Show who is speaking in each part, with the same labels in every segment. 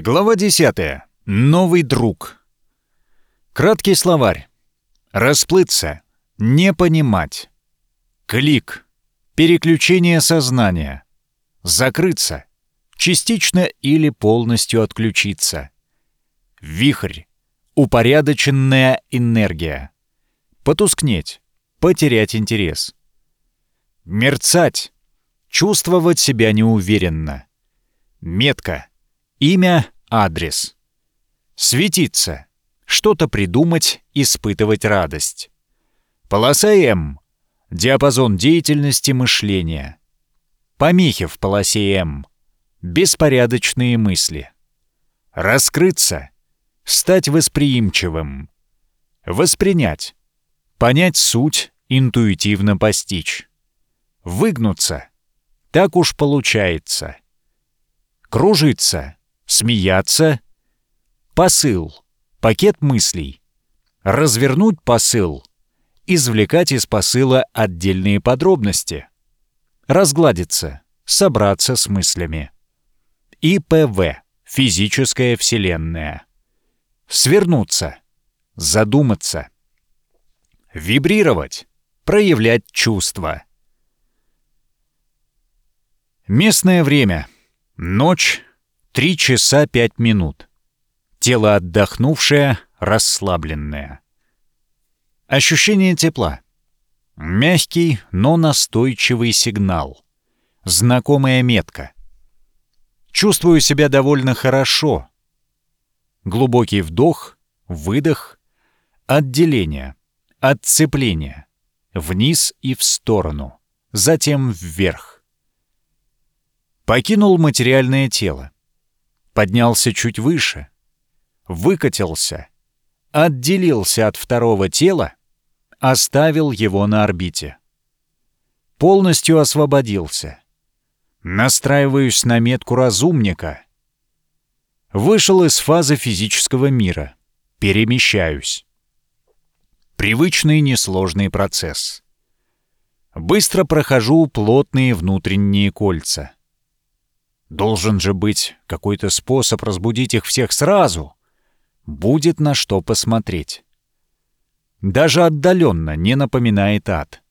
Speaker 1: Глава 10. Новый друг. Краткий словарь. Расплыться. Не понимать. Клик. Переключение сознания. Закрыться. Частично или полностью отключиться. Вихрь. Упорядоченная энергия. Потускнеть. Потерять интерес. Мерцать. Чувствовать себя неуверенно. Метка. Имя, адрес. Светиться. Что-то придумать, испытывать радость. Полоса М. Диапазон деятельности мышления. Помехи в полосе М. Беспорядочные мысли. Раскрыться. Стать восприимчивым. Воспринять. Понять суть, интуитивно постичь. Выгнуться. Так уж получается. Кружиться смеяться, посыл, пакет мыслей, развернуть посыл, извлекать из посыла отдельные подробности, разгладиться, собраться с мыслями. ИПВ — физическая вселенная. Свернуться, задуматься. Вибрировать, проявлять чувства. Местное время. Ночь, Три часа пять минут. Тело отдохнувшее, расслабленное. Ощущение тепла. Мягкий, но настойчивый сигнал. Знакомая метка. Чувствую себя довольно хорошо. Глубокий вдох, выдох, отделение, отцепление. Вниз и в сторону, затем вверх. Покинул материальное тело поднялся чуть выше, выкатился, отделился от второго тела, оставил его на орбите. Полностью освободился. Настраиваюсь на метку разумника. Вышел из фазы физического мира. Перемещаюсь. Привычный несложный процесс. Быстро прохожу плотные внутренние кольца. Должен же быть какой-то способ разбудить их всех сразу. Будет на что посмотреть. Даже отдаленно не напоминает ад.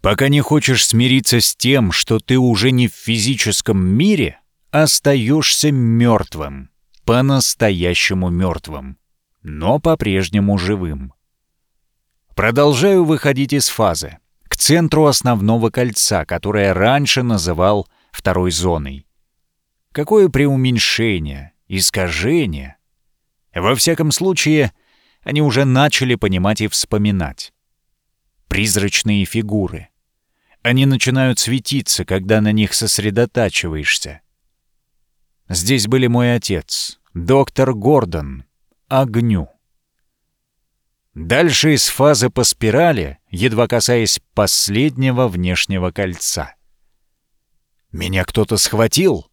Speaker 1: Пока не хочешь смириться с тем, что ты уже не в физическом мире, остаешься мертвым, по-настоящему мертвым, но по-прежнему живым. Продолжаю выходить из фазы, к центру основного кольца, которое раньше называл второй зоной. Какое преуменьшение, искажение. Во всяком случае, они уже начали понимать и вспоминать. Призрачные фигуры. Они начинают светиться, когда на них сосредотачиваешься. Здесь были мой отец, доктор Гордон, огню. Дальше из фазы по спирали, едва касаясь последнего внешнего кольца. Меня кто-то схватил?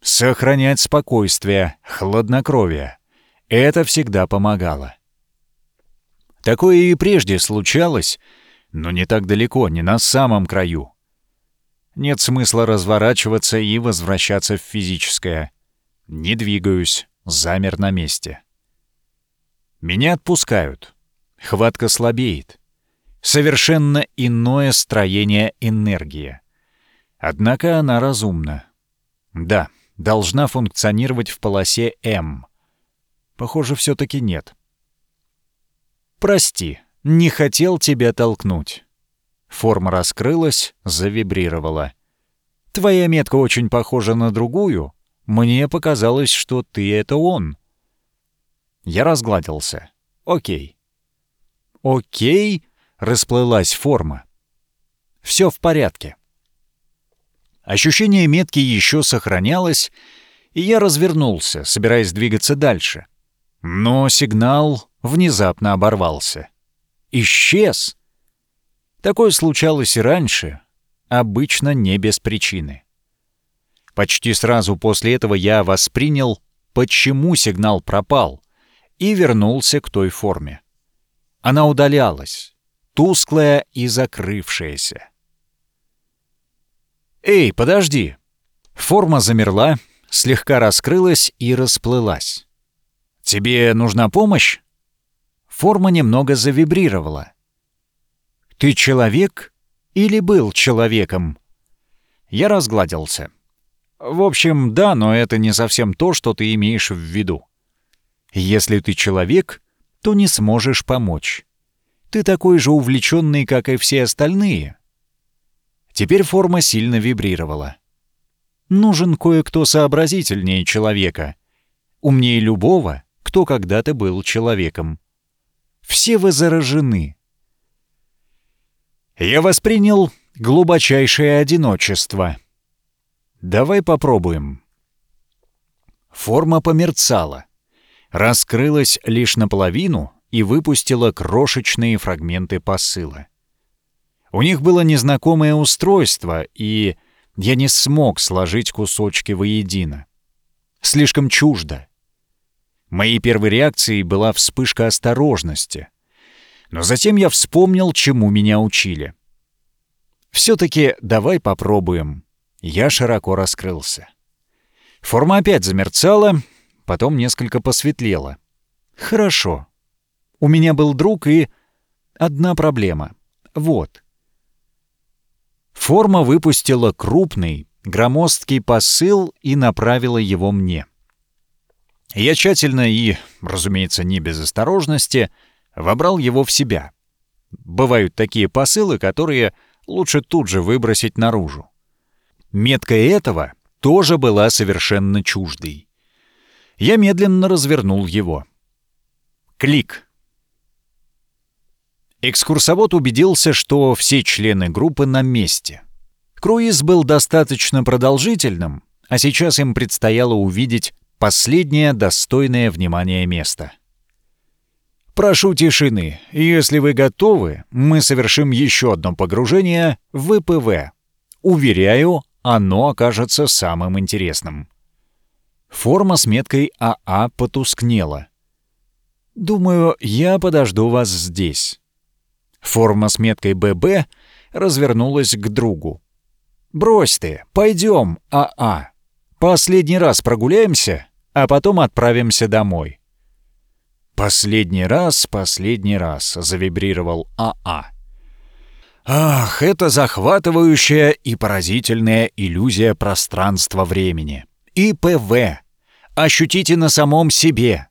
Speaker 1: Сохранять спокойствие, хладнокровие. Это всегда помогало. Такое и прежде случалось, но не так далеко, не на самом краю. Нет смысла разворачиваться и возвращаться в физическое. Не двигаюсь, замер на месте. Меня отпускают. Хватка слабеет. Совершенно иное строение энергии. Однако она разумна. Да, должна функционировать в полосе М. Похоже, все-таки нет. «Прости, не хотел тебя толкнуть». Форма раскрылась, завибрировала. «Твоя метка очень похожа на другую. Мне показалось, что ты — это он». Я разгладился. «Окей». «Окей», — расплылась форма. «Все в порядке». Ощущение метки еще сохранялось, и я развернулся, собираясь двигаться дальше. Но сигнал внезапно оборвался. Исчез. Такое случалось и раньше, обычно не без причины. Почти сразу после этого я воспринял, почему сигнал пропал, и вернулся к той форме. Она удалялась, тусклая и закрывшаяся. «Эй, подожди!» Форма замерла, слегка раскрылась и расплылась. «Тебе нужна помощь?» Форма немного завибрировала. «Ты человек или был человеком?» Я разгладился. «В общем, да, но это не совсем то, что ты имеешь в виду. Если ты человек, то не сможешь помочь. Ты такой же увлеченный, как и все остальные». Теперь форма сильно вибрировала. «Нужен кое-кто сообразительнее человека. Умнее любого, кто когда-то был человеком. Все вы заражены». Я воспринял глубочайшее одиночество. «Давай попробуем». Форма померцала, раскрылась лишь наполовину и выпустила крошечные фрагменты посыла. У них было незнакомое устройство, и я не смог сложить кусочки воедино. Слишком чуждо. Моей первой реакцией была вспышка осторожности. Но затем я вспомнил, чему меня учили. «Все-таки давай попробуем». Я широко раскрылся. Форма опять замерцала, потом несколько посветлела. «Хорошо. У меня был друг и... одна проблема. Вот». Форма выпустила крупный, громоздкий посыл и направила его мне. Я тщательно и, разумеется, не без осторожности, вобрал его в себя. Бывают такие посылы, которые лучше тут же выбросить наружу. Метка этого тоже была совершенно чуждой. Я медленно развернул его. Клик. Экскурсовод убедился, что все члены группы на месте. Круиз был достаточно продолжительным, а сейчас им предстояло увидеть последнее достойное внимания место. «Прошу тишины. Если вы готовы, мы совершим еще одно погружение в ВПВ. Уверяю, оно окажется самым интересным». Форма с меткой АА потускнела. «Думаю, я подожду вас здесь». Форма с меткой ББ развернулась к другу. «Брось ты, пойдем, АА. Последний раз прогуляемся, а потом отправимся домой». «Последний раз, последний раз», — завибрировал АА. «Ах, это захватывающая и поразительная иллюзия пространства-времени. ИПВ. Ощутите на самом себе.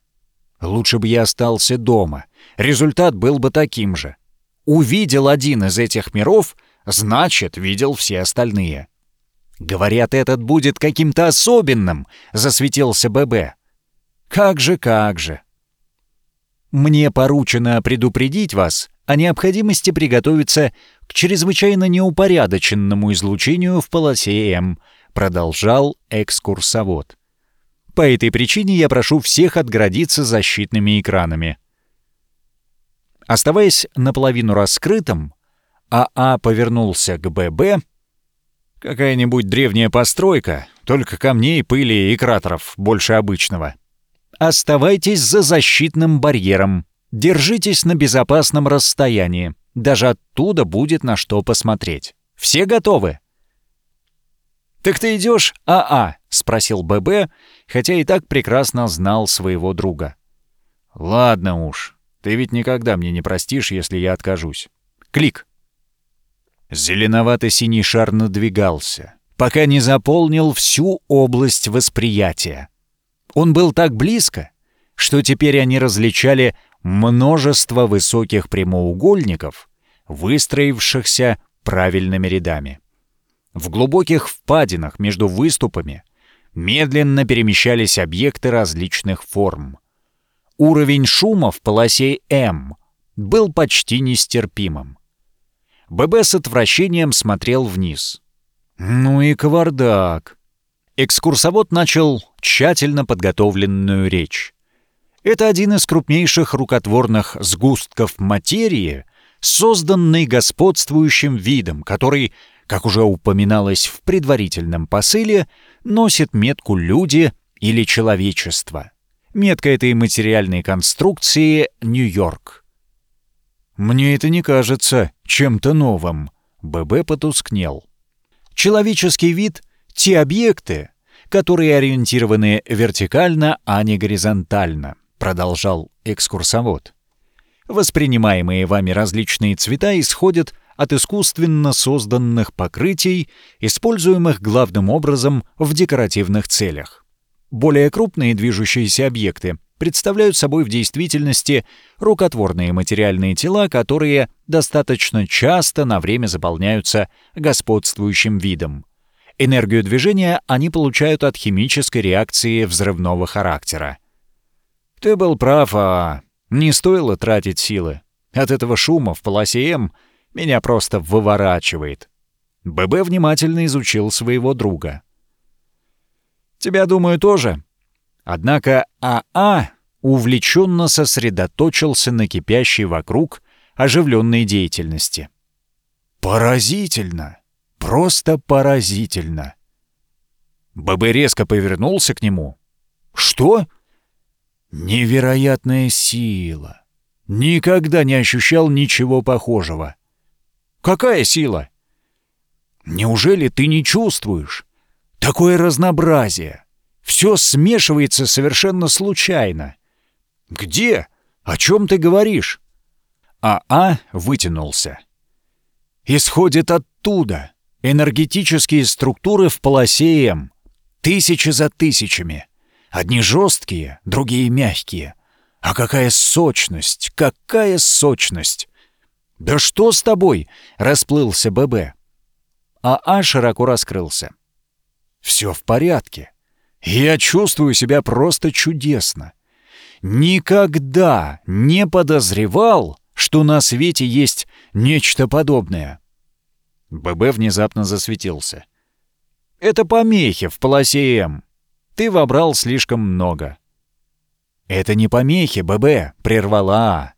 Speaker 1: Лучше бы я остался дома. Результат был бы таким же. Увидел один из этих миров, значит, видел все остальные. Говорят, этот будет каким-то особенным, засветился ББ. Как же, как же. Мне поручено предупредить вас о необходимости приготовиться к чрезвычайно неупорядоченному излучению в полосе М, продолжал экскурсовод. По этой причине я прошу всех отгородиться защитными экранами. Оставаясь наполовину раскрытым, АА а повернулся к ББ. Какая-нибудь древняя постройка, только камней, пыли и кратеров больше обычного. Оставайтесь за защитным барьером. Держитесь на безопасном расстоянии. Даже оттуда будет на что посмотреть. Все готовы? «Так ты идешь, АА?» — спросил ББ, хотя и так прекрасно знал своего друга. «Ладно уж, ты ведь никогда мне не простишь, если я откажусь. Клик. Зеленовато-синий шар надвигался, пока не заполнил всю область восприятия. Он был так близко, что теперь они различали множество высоких прямоугольников, выстроившихся правильными рядами. В глубоких впадинах между выступами медленно перемещались объекты различных форм. Уровень шума в полосе М был почти нестерпимым. ББ с отвращением смотрел вниз. «Ну и кавардак!» Экскурсовод начал тщательно подготовленную речь. Это один из крупнейших рукотворных сгустков материи, созданный господствующим видом, который, как уже упоминалось в предварительном посыле, носит метку «люди» или «человечество». Метка этой материальной конструкции — Нью-Йорк. «Мне это не кажется чем-то новым», — ББ потускнел. «Человеческий вид — те объекты, которые ориентированы вертикально, а не горизонтально, продолжал экскурсовод. Воспринимаемые вами различные цвета исходят от искусственно созданных покрытий, используемых главным образом в декоративных целях. Более крупные движущиеся объекты представляют собой в действительности рукотворные материальные тела, которые достаточно часто на время заполняются господствующим видом. Энергию движения они получают от химической реакции взрывного характера. «Ты был прав, а не стоило тратить силы. От этого шума в полосе М меня просто выворачивает». ББ внимательно изучил своего друга. «Тебя, думаю, тоже». Однако АА а увлеченно сосредоточился на кипящей вокруг оживленной деятельности. «Поразительно! Просто поразительно!» ББ резко повернулся к нему. «Что?» «Невероятная сила! Никогда не ощущал ничего похожего!» «Какая сила?» «Неужели ты не чувствуешь? Такое разнообразие! Все смешивается совершенно случайно!» «Где? О чем ты говоришь?» АА а вытянулся. «Исходит оттуда. Энергетические структуры в полосе М. Тысячи за тысячами. Одни жесткие, другие мягкие. А какая сочность, какая сочность!» «Да что с тобой?» — расплылся ББ. АА широко раскрылся. «Все в порядке. Я чувствую себя просто чудесно никогда не подозревал, что на свете есть нечто подобное. ББ внезапно засветился. «Это помехи в полосе М. Ты вобрал слишком много». «Это не помехи, ББ», — прервала А.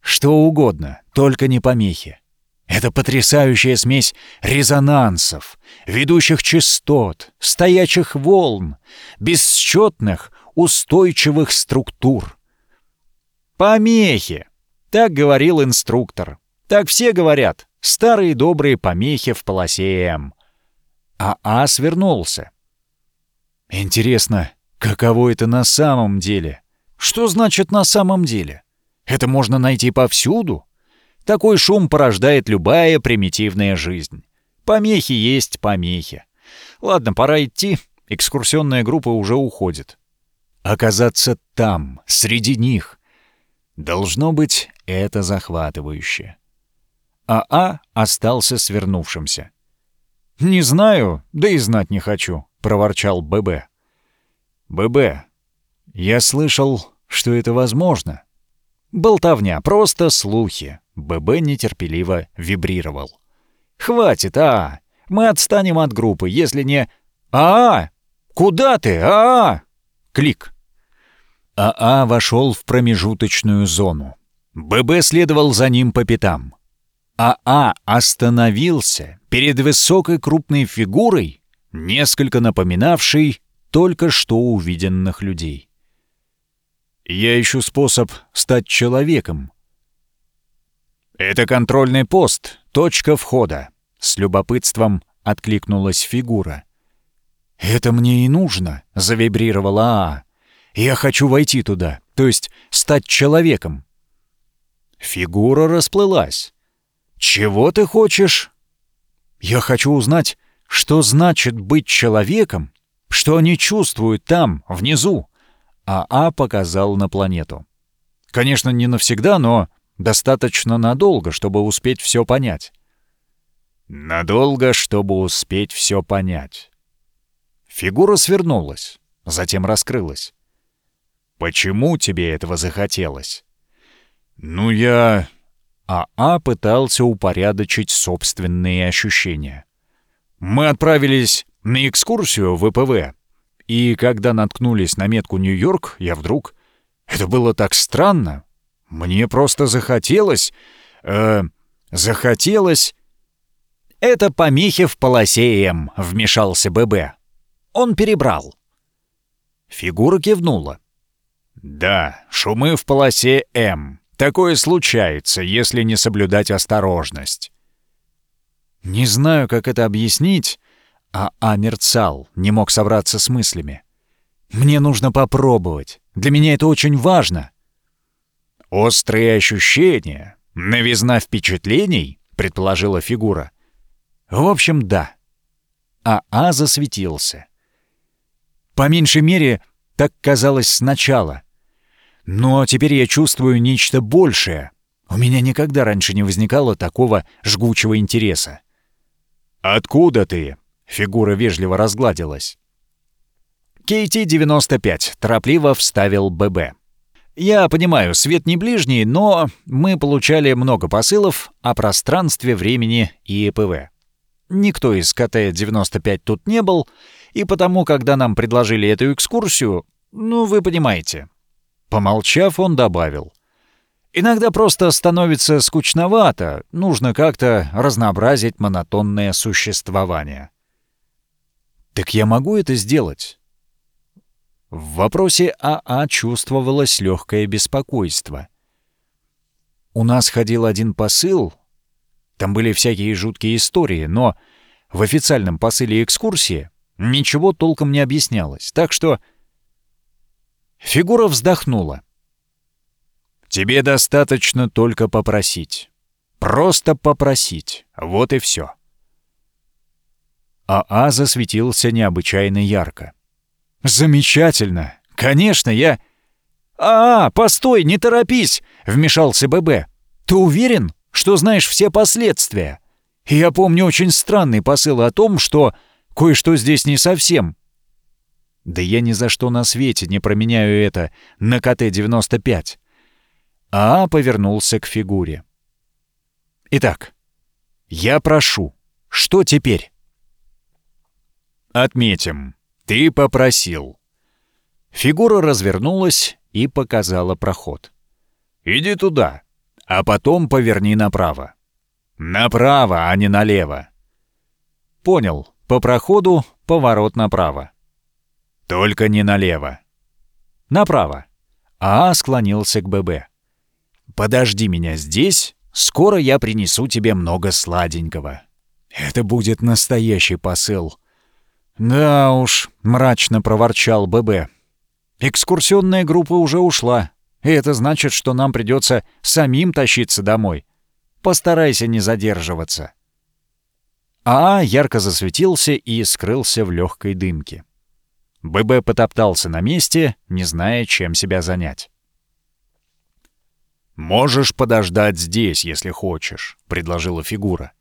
Speaker 1: «Что угодно, только не помехи. Это потрясающая смесь резонансов, ведущих частот, стоячих волн, бесчетных, устойчивых структур. Помехи! Так говорил инструктор. Так все говорят. Старые добрые помехи в полосе М. А А свернулся. Интересно, каково это на самом деле? Что значит на самом деле? Это можно найти повсюду. Такой шум порождает любая примитивная жизнь. Помехи есть помехи. Ладно, пора идти. Экскурсионная группа уже уходит оказаться там, среди них. Должно быть, это захватывающе. АА а остался свернувшимся. «Не знаю, да и знать не хочу», — проворчал ББ. «ББ, я слышал, что это возможно». «Болтовня, просто слухи», — ББ нетерпеливо вибрировал. «Хватит, а! Мы отстанем от группы, если не...» «А! Куда ты, а!» Клик. АА вошел в промежуточную зону. ББ следовал за ним по пятам. АА остановился перед высокой крупной фигурой, несколько напоминавшей только что увиденных людей. «Я ищу способ стать человеком». «Это контрольный пост, точка входа», — с любопытством откликнулась фигура. «Это мне и нужно», — завибрировала Аа. Я хочу войти туда, то есть стать человеком». Фигура расплылась. «Чего ты хочешь?» «Я хочу узнать, что значит быть человеком, что они чувствуют там, внизу». А А показал на планету. Конечно, не навсегда, но достаточно надолго, чтобы успеть все понять. Надолго, чтобы успеть все понять. Фигура свернулась, затем раскрылась. Почему тебе этого захотелось?» «Ну, я...» АА а пытался упорядочить собственные ощущения. «Мы отправились на экскурсию в ВПВ, и когда наткнулись на метку Нью-Йорк, я вдруг... Это было так странно. Мне просто захотелось... Э, захотелось...» «Это помехи в полосе М», — вмешался ББ. Он перебрал. Фигура кивнула. Да, шумы в полосе М. Такое случается, если не соблюдать осторожность. Не знаю, как это объяснить. А А мерцал, не мог собраться с мыслями. «Мне нужно попробовать. Для меня это очень важно». «Острые ощущения, новизна впечатлений», — предположила фигура. «В общем, да». А А засветился. По меньшей мере, так казалось сначала. Но теперь я чувствую нечто большее. У меня никогда раньше не возникало такого жгучего интереса. «Откуда ты?» — фигура вежливо разгладилась. «Кейти-95», — торопливо вставил ББ. «Я понимаю, свет не ближний, но мы получали много посылов о пространстве, времени и ЕПВ. Никто из КТ-95 тут не был, и потому, когда нам предложили эту экскурсию, ну, вы понимаете». Помолчав, он добавил. «Иногда просто становится скучновато, нужно как-то разнообразить монотонное существование». «Так я могу это сделать?» В вопросе АА чувствовалось легкое беспокойство. У нас ходил один посыл, там были всякие жуткие истории, но в официальном посыле экскурсии ничего толком не объяснялось, так что... Фигура вздохнула. «Тебе достаточно только попросить. Просто попросить. Вот и все». АА засветился необычайно ярко. «Замечательно! Конечно, я...» «А, постой, не торопись!» — вмешался ББ. «Ты уверен, что знаешь все последствия? Я помню очень странный посыл о том, что кое-что здесь не совсем». «Да я ни за что на свете не променяю это на КТ-95». А повернулся к фигуре. «Итак, я прошу, что теперь?» «Отметим», «Ты попросил». Фигура развернулась и показала проход. «Иди туда, а потом поверни направо». «Направо, а не налево». «Понял. По проходу поворот направо». «Только не налево». «Направо». А склонился к ББ. «Подожди меня здесь, скоро я принесу тебе много сладенького». Это будет настоящий посыл. «Да уж», — мрачно проворчал ББ. «Экскурсионная группа уже ушла, и это значит, что нам придется самим тащиться домой. Постарайся не задерживаться». А ярко засветился и скрылся в легкой дымке. ББ потоптался на месте, не зная, чем себя занять. «Можешь подождать здесь, если хочешь», — предложила фигура.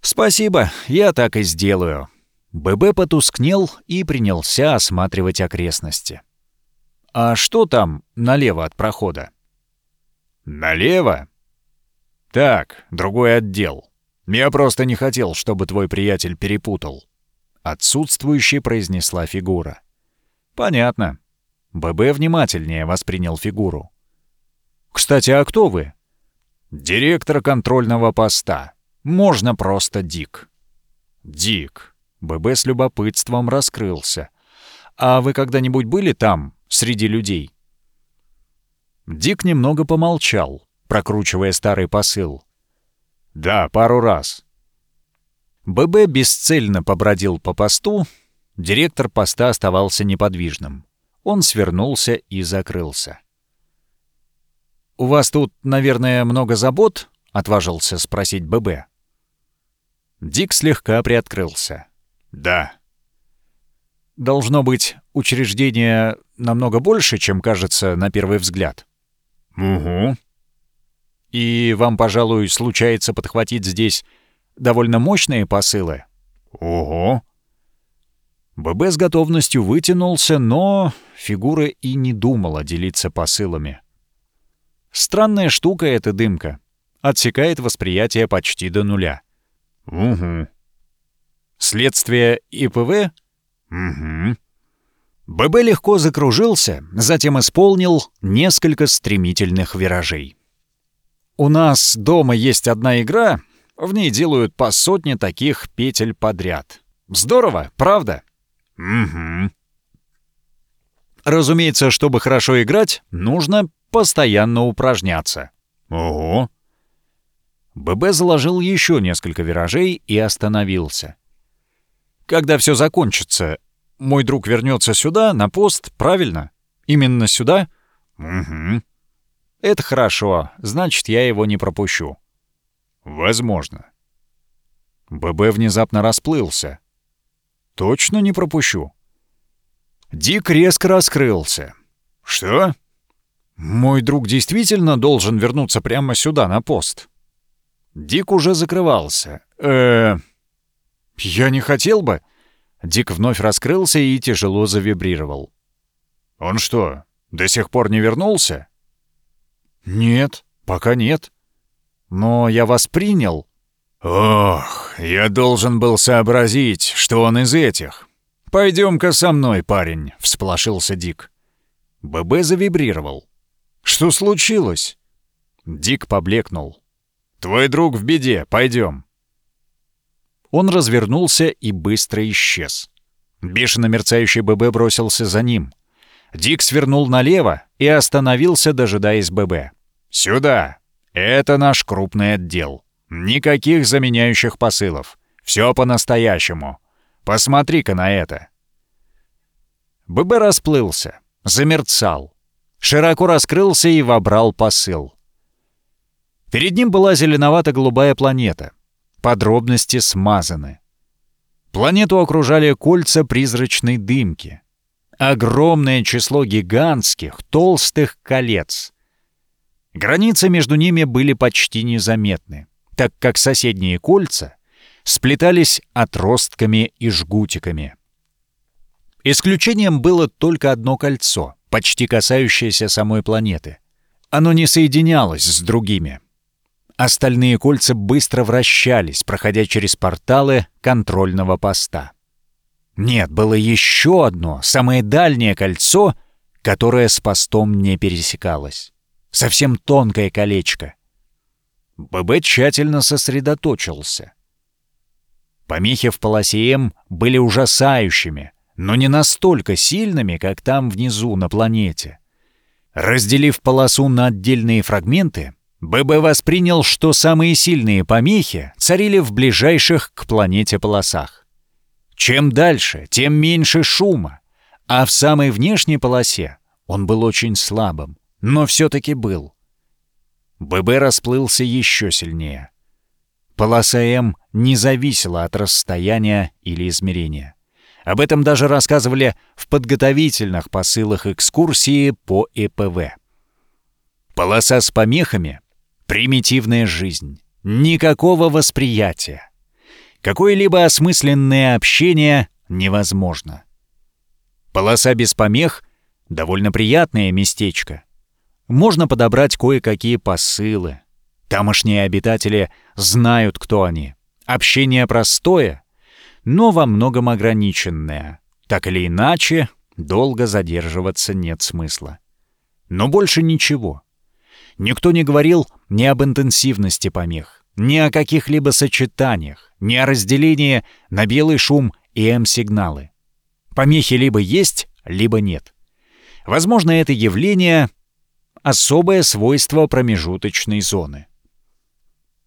Speaker 1: «Спасибо, я так и сделаю», ББ потускнел и принялся осматривать окрестности. «А что там налево от прохода?» «Налево?» «Так, другой отдел. Я просто не хотел, чтобы твой приятель перепутал», — отсутствующе произнесла фигура. «Понятно». ББ внимательнее воспринял фигуру. «Кстати, а кто вы?» «Директор контрольного поста. Можно просто Дик». «Дик. ББ с любопытством раскрылся. «А вы когда-нибудь были там, среди людей?» Дик немного помолчал, прокручивая старый посыл. «Да, пару раз». ББ бесцельно побродил по посту, директор поста оставался неподвижным. Он свернулся и закрылся. «У вас тут, наверное, много забот?» — отважился спросить ББ. Дик слегка приоткрылся. Да. Должно быть, учреждение намного больше, чем кажется на первый взгляд. Угу. И вам, пожалуй, случается подхватить здесь довольно мощные посылы? Ого. ББ с готовностью вытянулся, но фигура и не думала делиться посылами. Странная штука эта дымка. Отсекает восприятие почти до нуля. Угу. Следствие ИПВ? Угу. ББ легко закружился, затем исполнил несколько стремительных виражей. «У нас дома есть одна игра, в ней делают по сотне таких петель подряд. Здорово, правда?» «Угу». Разумеется, чтобы хорошо играть, нужно постоянно упражняться. «Ого». ББ заложил еще несколько виражей и остановился. Когда все закончится, мой друг вернется сюда, на пост, правильно? Именно сюда? Угу. Это хорошо, значит, я его не пропущу. Возможно. ББ внезапно расплылся. Точно не пропущу. Дик резко раскрылся. Что? Мой друг действительно должен вернуться прямо сюда, на пост. Дик уже закрывался. э Я не хотел бы. Дик вновь раскрылся и тяжело завибрировал. Он что, до сих пор не вернулся? Нет, пока нет. Но я вас принял. Ох, я должен был сообразить, что он из этих. Пойдем-ка со мной, парень, всполошился Дик. ББ завибрировал. Что случилось? Дик поблекнул. Твой друг в беде, пойдем. Он развернулся и быстро исчез. Бешено мерцающий ББ бросился за ним. Дик свернул налево и остановился, дожидаясь ББ. «Сюда! Это наш крупный отдел. Никаких заменяющих посылов. Все по-настоящему. Посмотри-ка на это». ББ расплылся, замерцал, широко раскрылся и вобрал посыл. Перед ним была зеленовато-голубая планета. Подробности смазаны. Планету окружали кольца призрачной дымки. Огромное число гигантских, толстых колец. Границы между ними были почти незаметны, так как соседние кольца сплетались отростками и жгутиками. Исключением было только одно кольцо, почти касающееся самой планеты. Оно не соединялось с другими. Остальные кольца быстро вращались, проходя через порталы контрольного поста. Нет, было еще одно, самое дальнее кольцо, которое с постом не пересекалось. Совсем тонкое колечко. ББ тщательно сосредоточился. Помехи в полосе М были ужасающими, но не настолько сильными, как там внизу на планете. Разделив полосу на отдельные фрагменты, ББ воспринял, что самые сильные помехи царили в ближайших к планете полосах. Чем дальше, тем меньше шума, а в самой внешней полосе он был очень слабым, но все-таки был. ББ расплылся еще сильнее. Полоса М не зависела от расстояния или измерения. Об этом даже рассказывали в подготовительных посылах экскурсии по ЭПВ. Полоса с помехами — примитивная жизнь, никакого восприятия. Какое-либо осмысленное общение невозможно. Полоса без помех — довольно приятное местечко. Можно подобрать кое-какие посылы. Тамошние обитатели знают, кто они. Общение простое, но во многом ограниченное. Так или иначе, долго задерживаться нет смысла. Но больше ничего. Никто не говорил ни об интенсивности помех ни о каких-либо сочетаниях, ни о разделении на белый шум и М-сигналы. Помехи либо есть, либо нет. Возможно, это явление — особое свойство промежуточной зоны.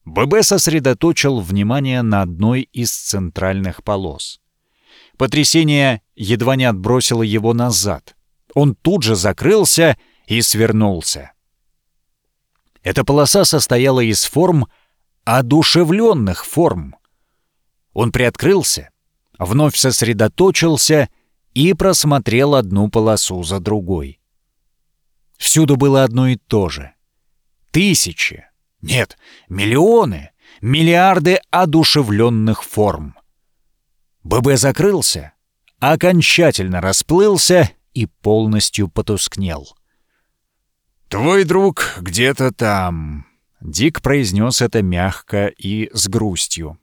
Speaker 1: ББ сосредоточил внимание на одной из центральных полос. Потрясение едва не отбросило его назад. Он тут же закрылся и свернулся. Эта полоса состояла из форм — одушевленных форм. Он приоткрылся, вновь сосредоточился и просмотрел одну полосу за другой. Всюду было одно и то же. Тысячи, нет, миллионы, миллиарды одушевленных форм. ББ закрылся, окончательно расплылся и полностью потускнел. «Твой друг где-то там», Дик произнес это мягко и с грустью.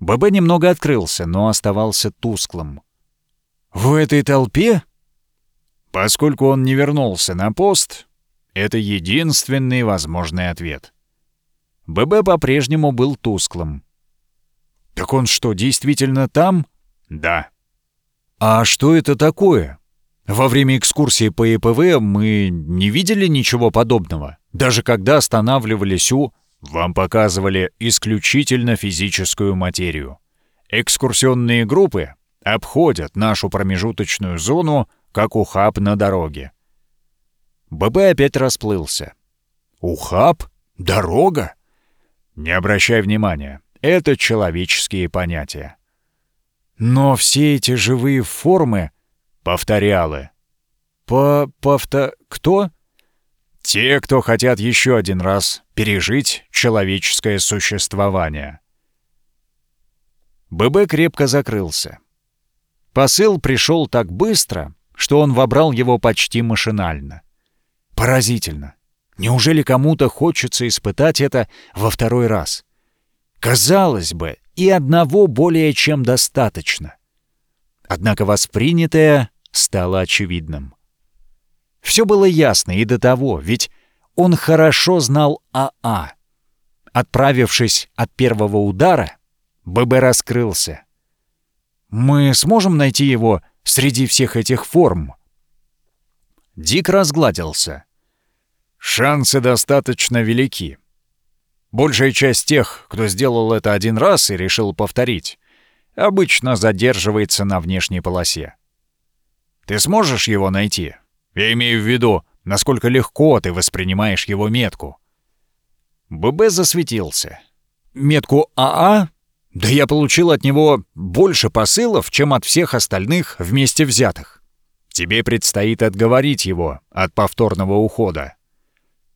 Speaker 1: ББ немного открылся, но оставался тусклым. «В этой толпе?» Поскольку он не вернулся на пост, это единственный возможный ответ. ББ по-прежнему был тусклым. «Так он что, действительно там?» «Да». «А что это такое?» Во время экскурсии по ЕПВ мы не видели ничего подобного. Даже когда останавливались у... Вам показывали исключительно физическую материю. Экскурсионные группы обходят нашу промежуточную зону, как ухаб на дороге. ББ опять расплылся. «Ухаб? Дорога?» «Не обращай внимания, это человеческие понятия». «Но все эти живые формы...» «Повторялы». «По... повто... кто?» «Те, кто хотят еще один раз пережить человеческое существование». ББ крепко закрылся. Посыл пришел так быстро, что он вобрал его почти машинально. Поразительно. Неужели кому-то хочется испытать это во второй раз? Казалось бы, и одного более чем достаточно. Однако воспринятое стало очевидным. Все было ясно и до того, ведь он хорошо знал АА. А. Отправившись от первого удара, ББ раскрылся. «Мы сможем найти его среди всех этих форм?» Дик разгладился. «Шансы достаточно велики. Большая часть тех, кто сделал это один раз и решил повторить, обычно задерживается на внешней полосе. Ты сможешь его найти? Я имею в виду, насколько легко ты воспринимаешь его метку». ББ засветился. «Метку АА да я получил от него больше посылов, чем от всех остальных вместе взятых. Тебе предстоит отговорить его от повторного ухода.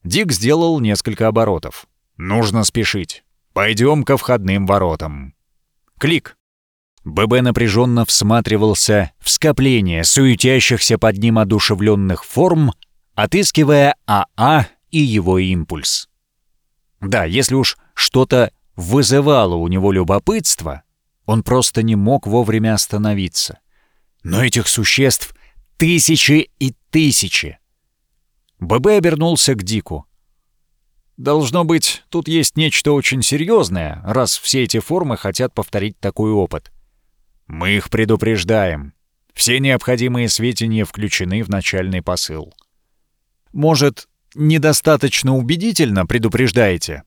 Speaker 1: Дик сделал несколько оборотов. Нужно спешить. Пойдем ко входным воротам. Клик. ББ напряженно всматривался в скопление суетящихся под ним одушевленных форм, отыскивая АА а и его импульс. Да, если уж что-то вызывало у него любопытство, он просто не мог вовремя остановиться. Но этих существ тысячи и тысячи. ББ обернулся к Дику. «Должно быть, тут есть нечто очень серьезное, раз все эти формы хотят повторить такой опыт. Мы их предупреждаем. Все необходимые сведения включены в начальный посыл. Может, недостаточно убедительно предупреждаете?»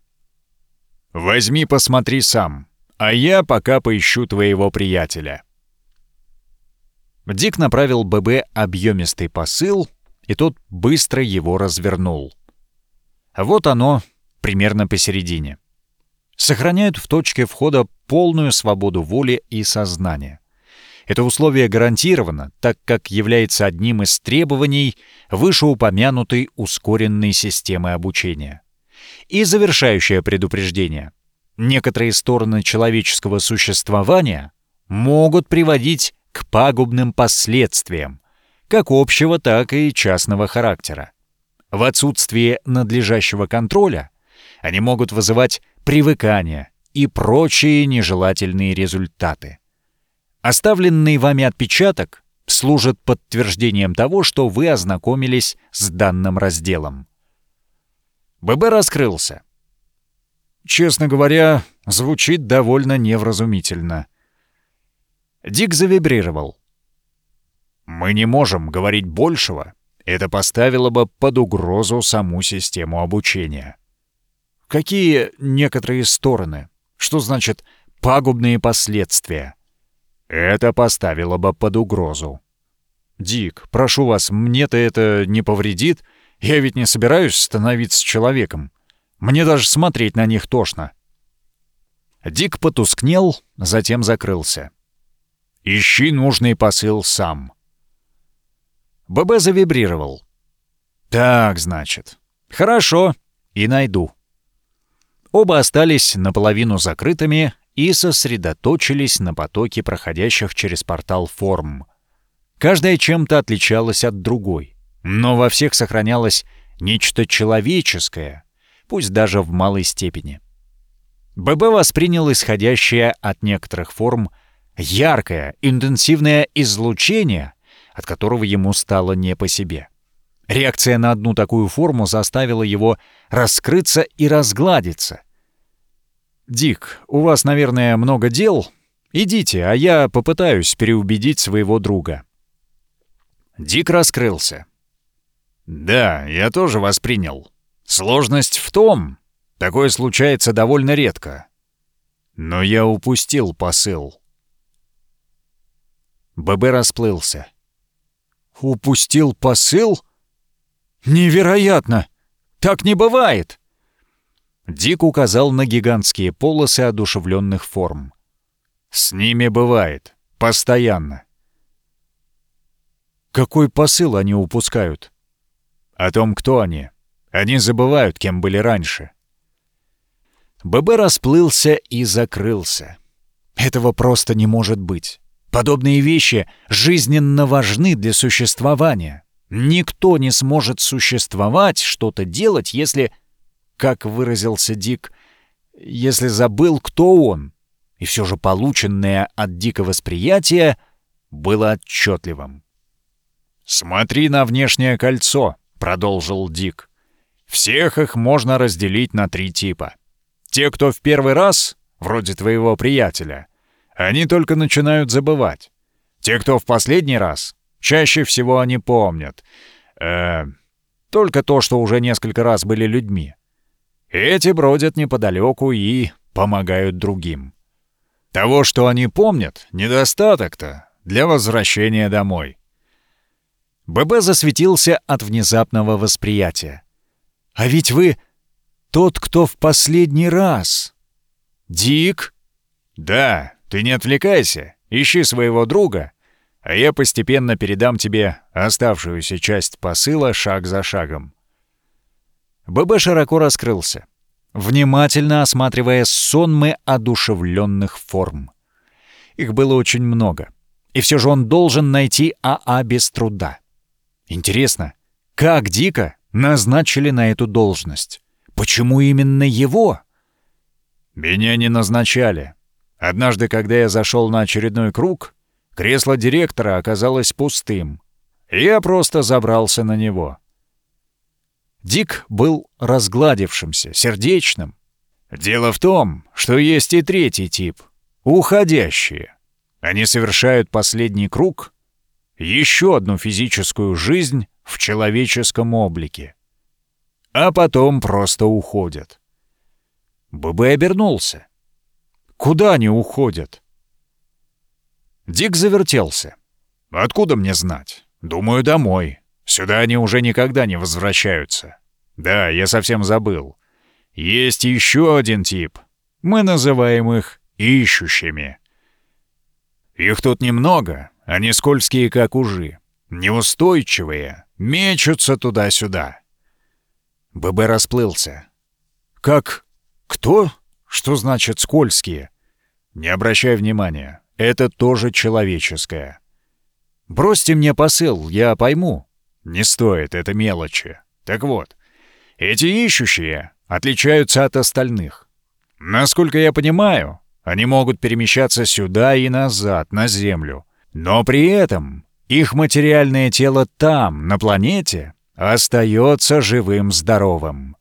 Speaker 1: Возьми, посмотри сам, а я пока поищу твоего приятеля». Дик направил ББ объемистый посыл, и тот быстро его развернул. Вот оно, примерно посередине. Сохраняют в точке входа полную свободу воли и сознания. Это условие гарантировано, так как является одним из требований вышеупомянутой ускоренной системы обучения. И завершающее предупреждение. Некоторые стороны человеческого существования могут приводить к пагубным последствиям, как общего, так и частного характера. В отсутствие надлежащего контроля они могут вызывать привыкание и прочие нежелательные результаты. Оставленный вами отпечаток служит подтверждением того, что вы ознакомились с данным разделом. ББ раскрылся. Честно говоря, звучит довольно невразумительно. Дик завибрировал. «Мы не можем говорить большего. Это поставило бы под угрозу саму систему обучения». «Какие некоторые стороны? Что значит «пагубные последствия»?» «Это поставило бы под угрозу». «Дик, прошу вас, мне-то это не повредит?» Я ведь не собираюсь становиться человеком. Мне даже смотреть на них тошно. Дик потускнел, затем закрылся. «Ищи нужный посыл сам». ББ завибрировал. «Так, значит. Хорошо, и найду». Оба остались наполовину закрытыми и сосредоточились на потоке проходящих через портал форм. Каждая чем-то отличалась от другой. Но во всех сохранялось нечто человеческое, пусть даже в малой степени. ББ воспринял исходящее от некоторых форм яркое, интенсивное излучение, от которого ему стало не по себе. Реакция на одну такую форму заставила его раскрыться и разгладиться. «Дик, у вас, наверное, много дел? Идите, а я попытаюсь переубедить своего друга». Дик раскрылся. «Да, я тоже воспринял. Сложность в том, такое случается довольно редко. Но я упустил посыл». ББ расплылся. «Упустил посыл? Невероятно! Так не бывает!» Дик указал на гигантские полосы одушевленных форм. «С ними бывает. Постоянно». «Какой посыл они упускают?» «О том, кто они. Они забывают, кем были раньше». ББ расплылся и закрылся. Этого просто не может быть. Подобные вещи жизненно важны для существования. Никто не сможет существовать, что-то делать, если, как выразился Дик, если забыл, кто он. И все же полученное от Дика восприятие было отчетливым. «Смотри на внешнее кольцо», — продолжил Дик. «Всех их можно разделить на три типа. Те, кто в первый раз, вроде твоего приятеля, они только начинают забывать. Те, кто в последний раз, чаще всего они помнят. Э, только то, что уже несколько раз были людьми. Эти бродят неподалеку и помогают другим. Того, что они помнят, недостаток-то для возвращения домой. ББ засветился от внезапного восприятия. «А ведь вы тот, кто в последний раз. Дик? Да, ты не отвлекайся, ищи своего друга, а я постепенно передам тебе оставшуюся часть посыла шаг за шагом. ББ широко раскрылся, внимательно осматривая сонмы одушевленных форм. Их было очень много, и все же он должен найти АА без труда. Интересно, как Дика назначили на эту должность? Почему именно его? Меня не назначали. Однажды, когда я зашел на очередной круг, кресло директора оказалось пустым. Я просто забрался на него. Дик был разгладившимся, сердечным. Дело в том, что есть и третий тип — уходящие. Они совершают последний круг, еще одну физическую жизнь в человеческом облике а потом просто уходят. ББ обернулся. Куда они уходят? Дик завертелся. Откуда мне знать? Думаю, домой. Сюда они уже никогда не возвращаются. Да, я совсем забыл. Есть еще один тип. Мы называем их ищущими. Их тут немного, они скользкие, как ужи. Неустойчивые, мечутся туда-сюда. ББ расплылся. «Как? Кто? Что значит скользкие?» «Не обращай внимания. Это тоже человеческое». «Бросьте мне посыл, я пойму». «Не стоит, это мелочи. Так вот, эти ищущие отличаются от остальных. Насколько я понимаю, они могут перемещаться сюда и назад, на Землю. Но при этом их материальное тело там, на планете, остается живым-здоровым.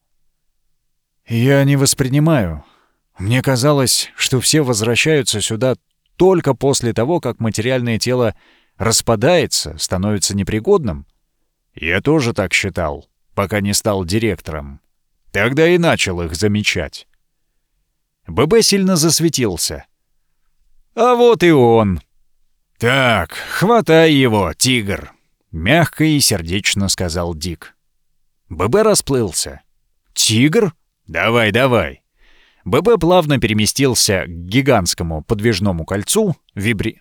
Speaker 1: Я не воспринимаю. Мне казалось, что все возвращаются сюда только после того, как материальное тело распадается, становится непригодным. Я тоже так считал, пока не стал директором. Тогда и начал их замечать. ББ сильно засветился. А вот и он. «Так, хватай его, тигр!» Мягко и сердечно сказал Дик. ББ расплылся. «Тигр? Давай, давай!» ББ плавно переместился к гигантскому подвижному кольцу вибри...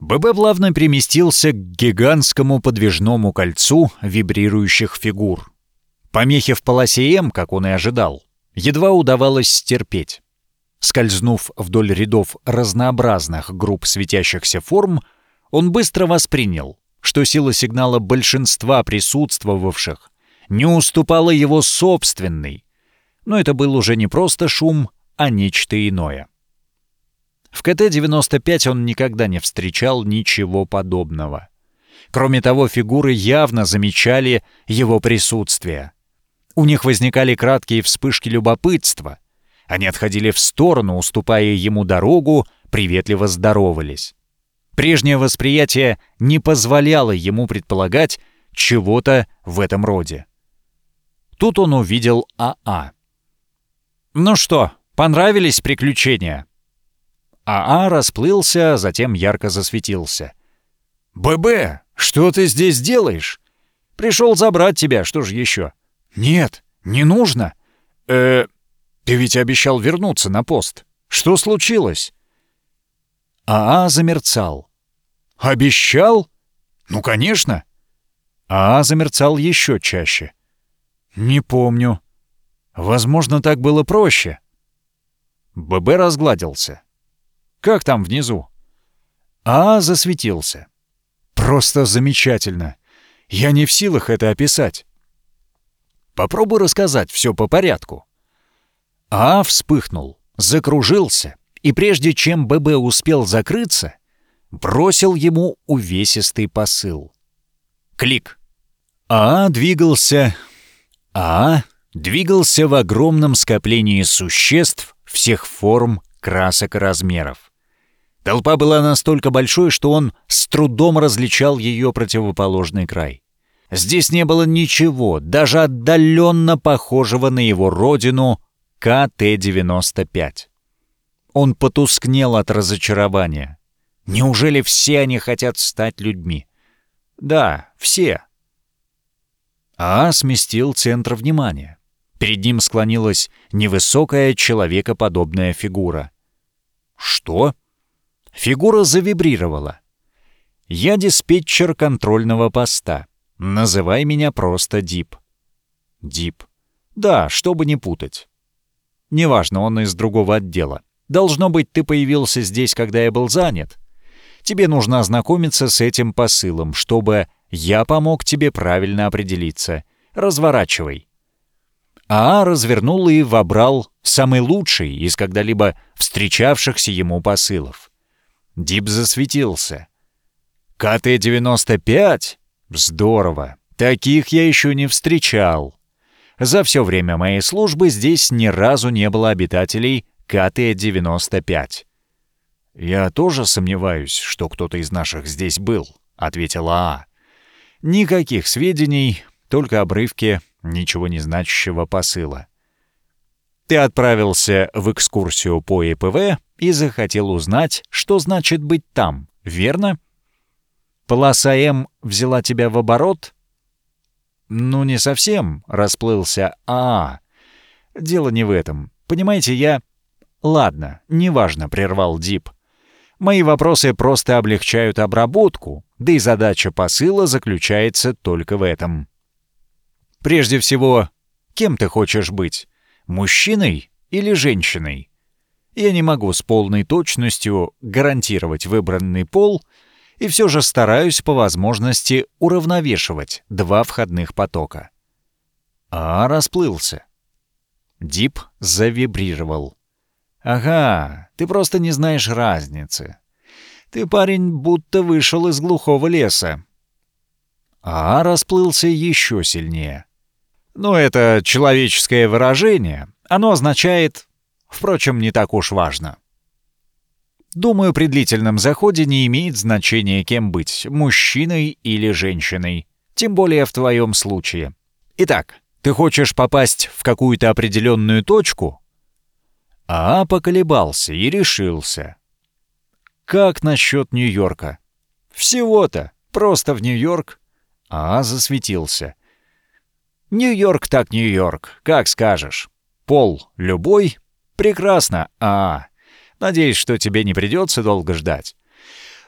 Speaker 1: ББ плавно переместился к гигантскому подвижному кольцу вибрирующих фигур. Помехи в полосе М, как он и ожидал, едва удавалось стерпеть. Скользнув вдоль рядов разнообразных групп светящихся форм, он быстро воспринял, что сила сигнала большинства присутствовавших не уступала его собственной, но это был уже не просто шум, а нечто иное. В КТ-95 он никогда не встречал ничего подобного. Кроме того, фигуры явно замечали его присутствие. У них возникали краткие вспышки любопытства. Они отходили в сторону, уступая ему дорогу, приветливо здоровались. Прежнее восприятие не позволяло ему предполагать чего-то в этом роде. Тут он увидел АА. А. «Ну что, понравились приключения?» АА а расплылся, затем ярко засветился. «ББ, что ты здесь делаешь? Пришел забрать тебя, что же еще?» «Нет, не нужно». «Э, ты ведь обещал вернуться на пост. Что случилось?» Аа замерцал. «Обещал? Ну, конечно!» Аа замерцал еще чаще. «Не помню. Возможно, так было проще». ББ разгладился. «Как там внизу?» Аа засветился. «Просто замечательно. Я не в силах это описать. Попробуй рассказать все по порядку». Аа вспыхнул, закружился, и прежде чем ББ успел закрыться, бросил ему увесистый посыл. Клик. Аа двигался... Аа двигался в огромном скоплении существ всех форм, красок и размеров. Толпа была настолько большой, что он с трудом различал ее противоположный край. Здесь не было ничего, даже отдаленно похожего на его родину КТ-95. Он потускнел от разочарования. Неужели все они хотят стать людьми? Да, все. А сместил центр внимания. Перед ним склонилась невысокая человекоподобная фигура. Что? Фигура завибрировала. «Я диспетчер контрольного поста. Называй меня просто Дип». «Дип». Да, чтобы не путать. Неважно, он из другого отдела. Должно быть, ты появился здесь, когда я был занят. Тебе нужно ознакомиться с этим посылом, чтобы я помог тебе правильно определиться. Разворачивай». Аа развернул и вобрал самый лучший из когда-либо встречавшихся ему посылов. Дип засветился. «КТ-95? Здорово! Таких я еще не встречал. За все время моей службы здесь ни разу не было обитателей КТ-95. «Я тоже сомневаюсь, что кто-то из наших здесь был», — ответила А. «Никаких сведений, только обрывки ничего не значащего посыла. Ты отправился в экскурсию по ИПВ и захотел узнать, что значит быть там, верно? Полоса М взяла тебя в оборот?» «Ну, не совсем», — расплылся А. «Дело не в этом. Понимаете, я «Ладно, неважно», — прервал Дип. «Мои вопросы просто облегчают обработку, да и задача посыла заключается только в этом». «Прежде всего, кем ты хочешь быть? Мужчиной или женщиной?» Я не могу с полной точностью гарантировать выбранный пол, и все же стараюсь по возможности уравновешивать два входных потока. А расплылся. Дип завибрировал. «Ага, ты просто не знаешь разницы. Ты, парень, будто вышел из глухого леса». А расплылся еще сильнее. «Ну, это человеческое выражение. Оно означает... Впрочем, не так уж важно». Думаю, при длительном заходе не имеет значения, кем быть, мужчиной или женщиной. Тем более в твоем случае. Итак, ты хочешь попасть в какую-то определенную точку, а поколебался и решился. «Как насчет Нью-Йорка?» «Всего-то, просто в Нью-Йорк». А засветился. «Нью-Йорк так Нью-Йорк, как скажешь. Пол любой? Прекрасно, а Надеюсь, что тебе не придется долго ждать.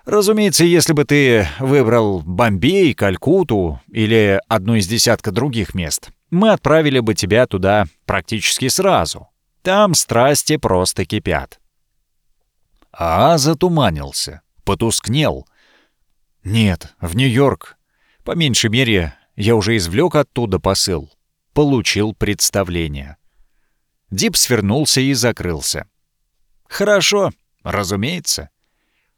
Speaker 1: Разумеется, если бы ты выбрал Бомбей, Калькуту или одну из десятка других мест, мы отправили бы тебя туда практически сразу. Там страсти просто кипят. А затуманился, потускнел. Нет, в Нью-Йорк. По меньшей мере, я уже извлек оттуда посыл. Получил представление. Дип свернулся и закрылся. «Хорошо, разумеется».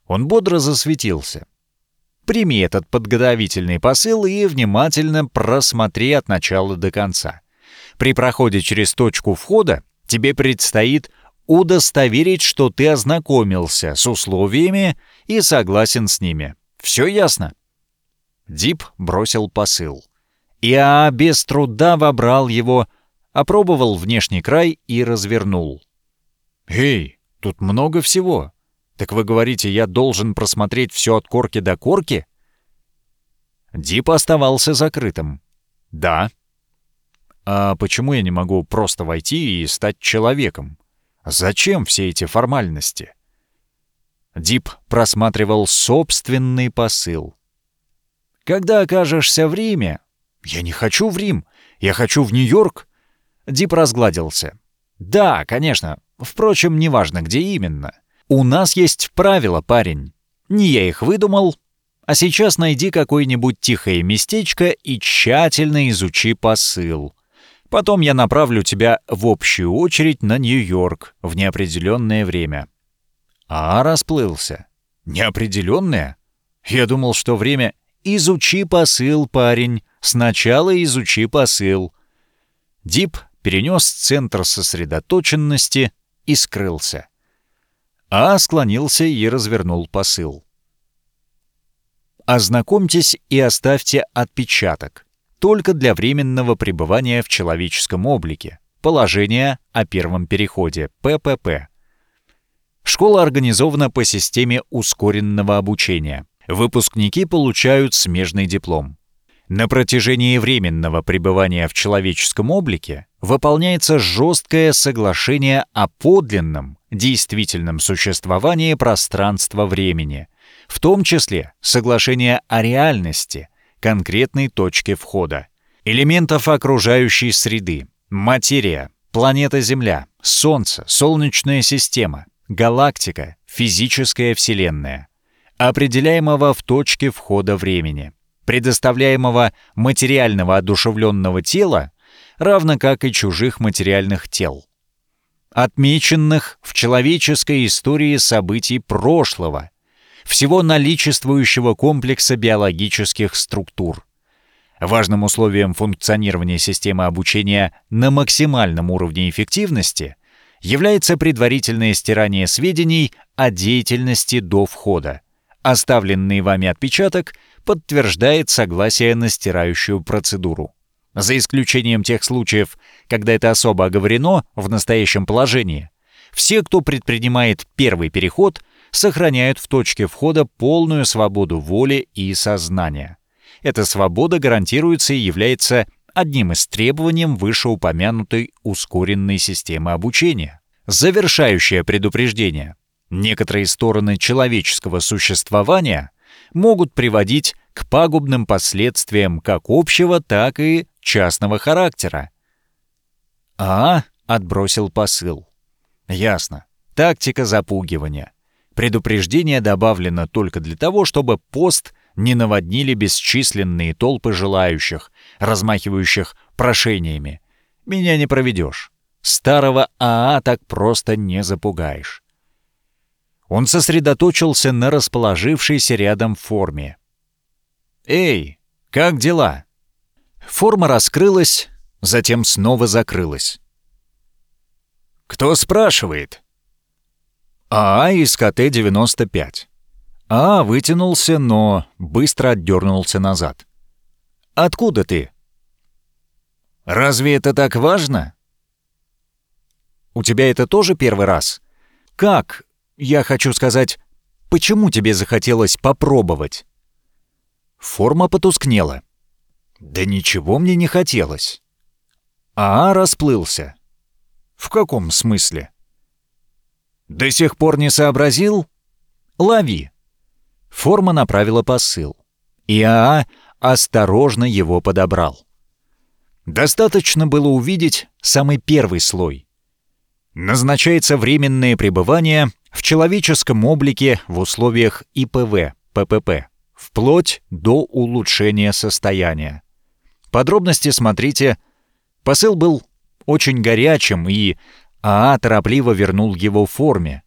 Speaker 1: Он бодро засветился. «Прими этот подготовительный посыл и внимательно просмотри от начала до конца. При проходе через точку входа тебе предстоит удостоверить, что ты ознакомился с условиями и согласен с ними. Все ясно?» Дип бросил посыл. Я без труда вобрал его, опробовал внешний край и развернул. «Эй, тут много всего. Так вы говорите, я должен просмотреть все от корки до корки?» Дип оставался закрытым. «Да». «А почему я не могу просто войти и стать человеком? Зачем все эти формальности?» Дип просматривал собственный посыл. «Когда окажешься в Риме...» «Я не хочу в Рим, я хочу в Нью-Йорк». Дип разгладился. «Да, конечно. Впрочем, неважно, где именно. У нас есть правила, парень. Не я их выдумал. А сейчас найди какое-нибудь тихое местечко и тщательно изучи посыл. Потом я направлю тебя в общую очередь на Нью-Йорк в неопределенное время. А расплылся. Неопределенное? Я думал, что время «изучи посыл, парень, сначала изучи посыл». Дип перенес центр сосредоточенности и скрылся. А склонился и развернул посыл. Ознакомьтесь и оставьте отпечаток. Только для временного пребывания в человеческом облике. Положение о первом переходе. ППП. Школа организована по системе ускоренного обучения. Выпускники получают смежный диплом. На протяжении временного пребывания в человеческом облике выполняется жесткое соглашение о подлинном, действительном существовании пространства-времени, в том числе соглашение о реальности, конкретной точке входа, элементов окружающей среды, материя, планета Земля, Солнце, Солнечная система, галактика, физическая Вселенная, определяемого в точке входа времени, предоставляемого материального одушевленного тела, равно как и чужих материальных тел, отмеченных в человеческой истории событий прошлого, всего наличествующего комплекса биологических структур. Важным условием функционирования системы обучения на максимальном уровне эффективности является предварительное стирание сведений о деятельности до входа. Оставленный вами отпечаток подтверждает согласие на стирающую процедуру. За исключением тех случаев, когда это особо оговорено в настоящем положении, все, кто предпринимает первый переход, сохраняют в точке входа полную свободу воли и сознания. Эта свобода гарантируется и является одним из требований вышеупомянутой ускоренной системы обучения. Завершающее предупреждение. Некоторые стороны человеческого существования могут приводить к пагубным последствиям как общего, так и частного характера. А отбросил посыл. Ясно. Тактика запугивания. Предупреждение добавлено только для того, чтобы пост не наводнили бесчисленные толпы желающих, размахивающих прошениями. Меня не проведешь. Старого АА так просто не запугаешь. Он сосредоточился на расположившейся рядом форме. «Эй, как дела?» Форма раскрылась, затем снова закрылась. «Кто спрашивает?» АА из КТ-95. АА вытянулся, но быстро отдернулся назад. «Откуда ты?» «Разве это так важно?» «У тебя это тоже первый раз?» «Как? Я хочу сказать, почему тебе захотелось попробовать?» Форма потускнела. «Да ничего мне не хотелось». АА расплылся. «В каком смысле?» До сих пор не сообразил? Лови. Форма направила посыл. И АА осторожно его подобрал. Достаточно было увидеть самый первый слой. Назначается временное пребывание в человеческом облике в условиях ИПВ, ППП, вплоть до улучшения состояния. Подробности смотрите. Посыл был очень горячим и Аа торопливо вернул его в форме.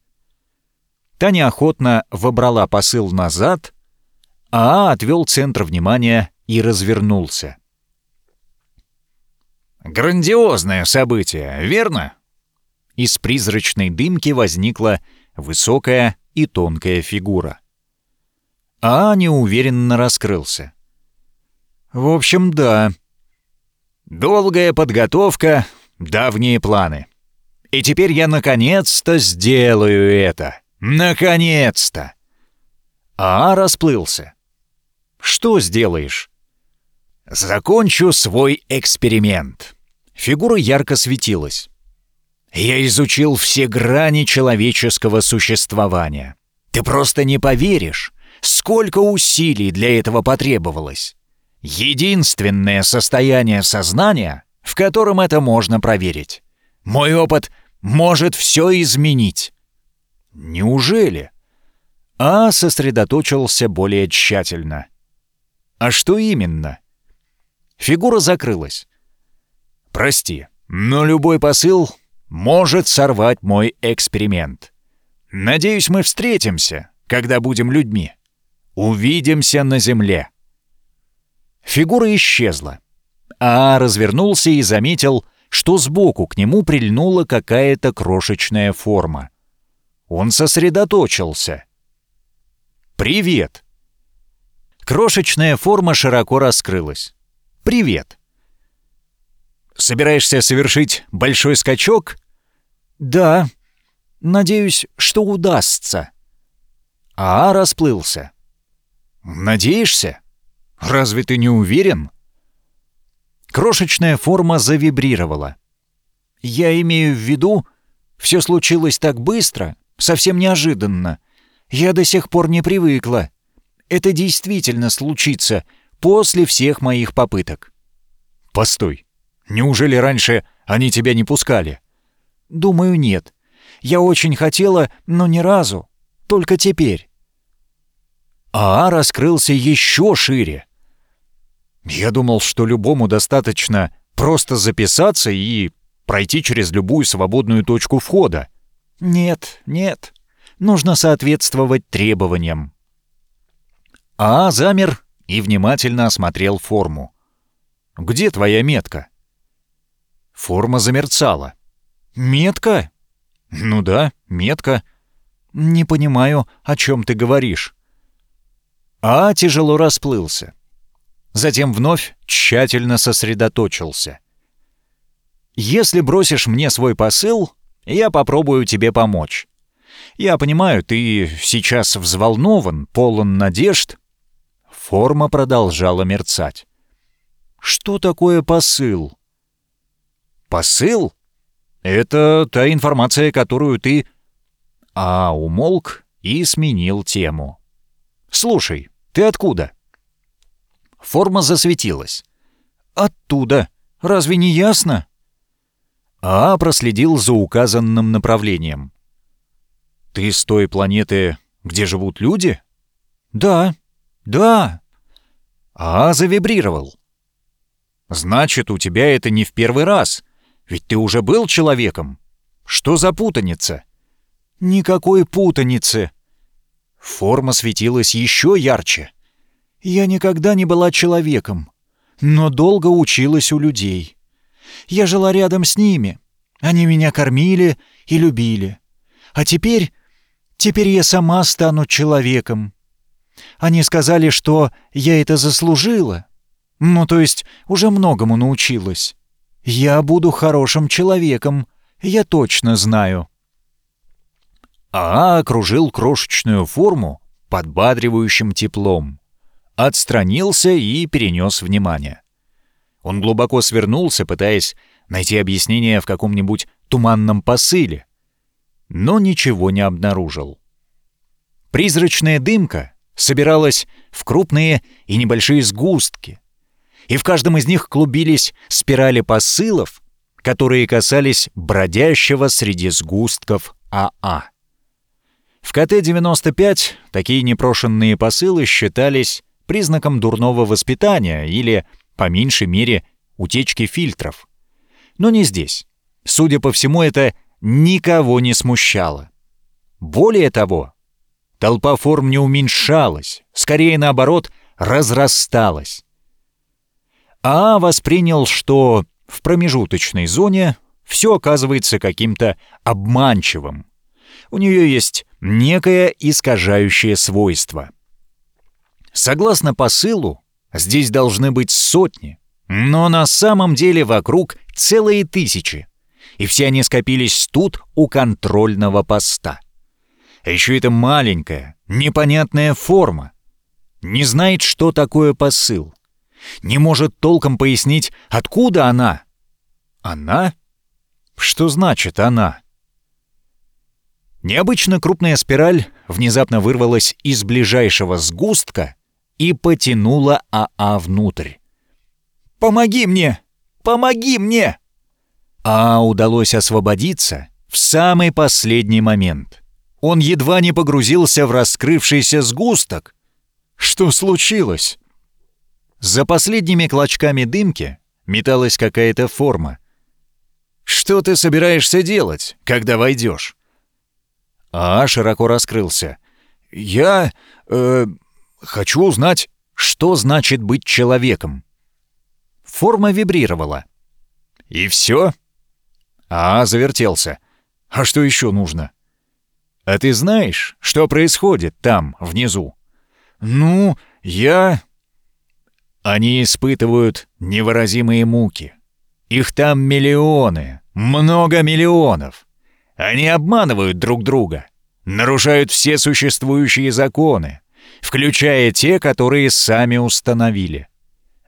Speaker 1: Та неохотно вобрала посыл назад, Аа отвел центр внимания и развернулся. «Грандиозное событие, верно?» Из призрачной дымки возникла высокая и тонкая фигура. А неуверенно раскрылся. «В общем, да. Долгая подготовка, давние планы. И теперь я наконец-то сделаю это. Наконец-то!» А расплылся. «Что сделаешь?» Закончу свой эксперимент. Фигура ярко светилась. Я изучил все грани человеческого существования. Ты просто не поверишь, сколько усилий для этого потребовалось. Единственное состояние сознания, в котором это можно проверить. Мой опыт может все изменить. Неужели? А сосредоточился более тщательно. А что именно? Фигура закрылась. Прости, но любой посыл может сорвать мой эксперимент. Надеюсь, мы встретимся, когда будем людьми. Увидимся на земле. Фигура исчезла. А развернулся и заметил, что сбоку к нему прильнула какая-то крошечная форма. Он сосредоточился. «Привет!» Крошечная форма широко раскрылась. «Привет!» «Собираешься совершить большой скачок?» «Да. Надеюсь, что удастся». А расплылся. «Надеешься? Разве ты не уверен?» Крошечная форма завибрировала. «Я имею в виду, все случилось так быстро, совсем неожиданно. Я до сих пор не привыкла. Это действительно случится после всех моих попыток». «Постой, неужели раньше они тебя не пускали?» «Думаю, нет. Я очень хотела, но ни разу. Только теперь». Аа раскрылся еще шире. Я думал, что любому достаточно просто записаться и пройти через любую свободную точку входа. Нет, нет. Нужно соответствовать требованиям. А замер и внимательно осмотрел форму. «Где твоя метка?» Форма замерцала. «Метка?» «Ну да, метка». «Не понимаю, о чем ты говоришь». А тяжело расплылся затем вновь тщательно сосредоточился. «Если бросишь мне свой посыл, я попробую тебе помочь. Я понимаю, ты сейчас взволнован, полон надежд». Форма продолжала мерцать. «Что такое посыл?» «Посыл? Это та информация, которую ты...» А умолк и сменил тему. «Слушай, ты откуда?» Форма засветилась. «Оттуда. Разве не ясно?» А проследил за указанным направлением. «Ты с той планеты, где живут люди?» «Да, да». А завибрировал. «Значит, у тебя это не в первый раз, ведь ты уже был человеком. Что за путаница?» «Никакой путаницы». Форма светилась еще ярче. Я никогда не была человеком, но долго училась у людей. Я жила рядом с ними. Они меня кормили и любили. А теперь... Теперь я сама стану человеком. Они сказали, что я это заслужила. Ну, то есть уже многому научилась. Я буду хорошим человеком, я точно знаю. Аа окружил крошечную форму подбадривающим теплом отстранился и перенес внимание. Он глубоко свернулся, пытаясь найти объяснение в каком-нибудь туманном посыле, но ничего не обнаружил. Призрачная дымка собиралась в крупные и небольшие сгустки, и в каждом из них клубились спирали посылов, которые касались бродящего среди сгустков АА. В КТ-95 такие непрошенные посылы считались признаком дурного воспитания или, по меньшей мере, утечки фильтров. Но не здесь. Судя по всему, это никого не смущало. Более того, толпа форм не уменьшалась, скорее наоборот, разрасталась. А воспринял, что в промежуточной зоне все оказывается каким-то обманчивым. У нее есть некое искажающее свойство. Согласно посылу, здесь должны быть сотни, но на самом деле вокруг целые тысячи, и все они скопились тут у контрольного поста. Еще это маленькая, непонятная форма. Не знает, что такое посыл. Не может толком пояснить, откуда она. Она? Что значит «она»? Необычно крупная спираль внезапно вырвалась из ближайшего сгустка и потянула АА внутрь. «Помоги мне! Помоги мне!» А удалось освободиться в самый последний момент. Он едва не погрузился в раскрывшийся сгусток. Что случилось? За последними клочками дымки металась какая-то форма. «Что ты собираешься делать, когда войдешь?» А широко раскрылся. «Я... Э, хочу узнать, что значит быть человеком». Форма вибрировала. «И все?» А завертелся. «А что еще нужно?» «А ты знаешь, что происходит там, внизу?» «Ну, я...» Они испытывают невыразимые муки. Их там миллионы, много миллионов. Они обманывают друг друга, нарушают все существующие законы, включая те, которые сами установили.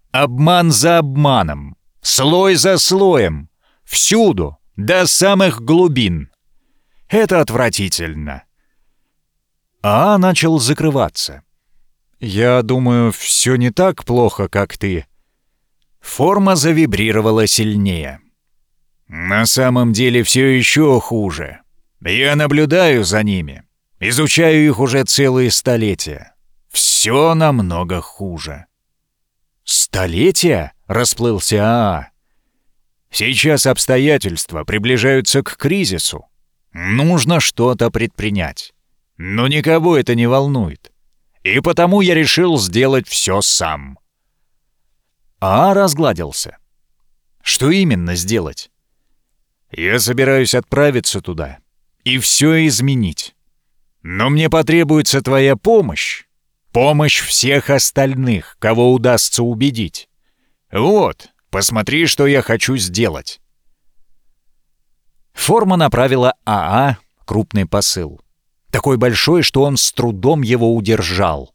Speaker 1: Обман за обманом, слой за слоем, всюду, до самых глубин. Это отвратительно. А начал закрываться. «Я думаю, все не так плохо, как ты». Форма завибрировала сильнее. «На самом деле все еще хуже. Я наблюдаю за ними, изучаю их уже целые столетия. Все намного хуже». «Столетия?» — расплылся Аа. «Сейчас обстоятельства приближаются к кризису. Нужно что-то предпринять. Но никого это не волнует. И потому я решил сделать все сам». Аа разгладился. «Что именно сделать?» «Я собираюсь отправиться туда и все изменить. Но мне потребуется твоя помощь, помощь всех остальных, кого удастся убедить. Вот, посмотри, что я хочу сделать». Форма направила АА а крупный посыл. Такой большой, что он с трудом его удержал.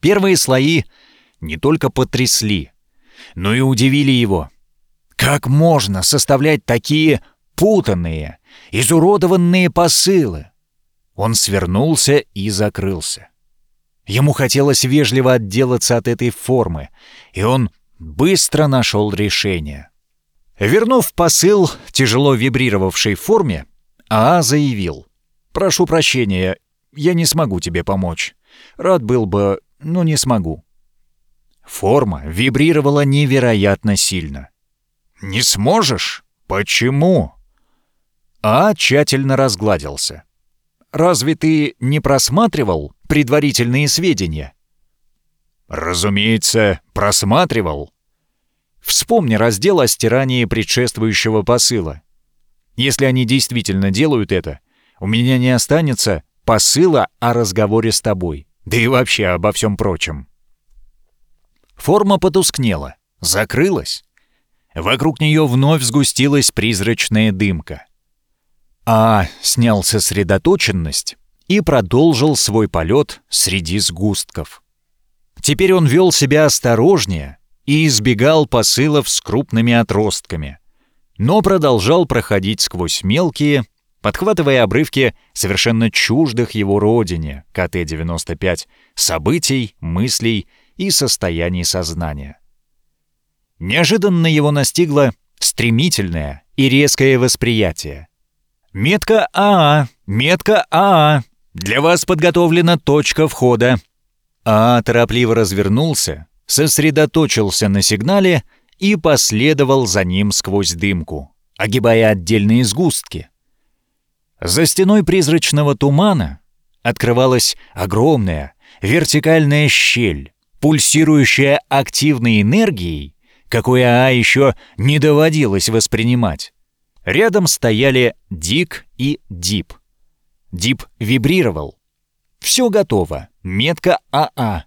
Speaker 1: Первые слои не только потрясли, но и удивили его. Как можно составлять такие путанные, изуродованные посылы? Он свернулся и закрылся. Ему хотелось вежливо отделаться от этой формы, и он быстро нашел решение. Вернув посыл тяжело вибрировавшей форме, Аа заявил. «Прошу прощения, я не смогу тебе помочь. Рад был бы, но не смогу». Форма вибрировала невероятно сильно. «Не сможешь? Почему?» А тщательно разгладился. «Разве ты не просматривал предварительные сведения?» «Разумеется, просматривал». Вспомни раздел о стирании предшествующего посыла. Если они действительно делают это, у меня не останется посыла о разговоре с тобой, да и вообще обо всем прочем. Форма потускнела, закрылась. Вокруг нее вновь сгустилась призрачная дымка. А снял сосредоточенность и продолжил свой полет среди сгустков. Теперь он вел себя осторожнее и избегал посылов с крупными отростками, но продолжал проходить сквозь мелкие, подхватывая обрывки совершенно чуждых его родине, КТ-95, событий, мыслей и состояний сознания. Неожиданно его настигло стремительное и резкое восприятие. «Метка АА! Метка АА! Для вас подготовлена точка входа!» АА торопливо развернулся, сосредоточился на сигнале и последовал за ним сквозь дымку, огибая отдельные сгустки. За стеной призрачного тумана открывалась огромная вертикальная щель, пульсирующая активной энергией, какой Аа еще не доводилось воспринимать. Рядом стояли Дик и Дип. Дип вибрировал. Все готово. Метка АА.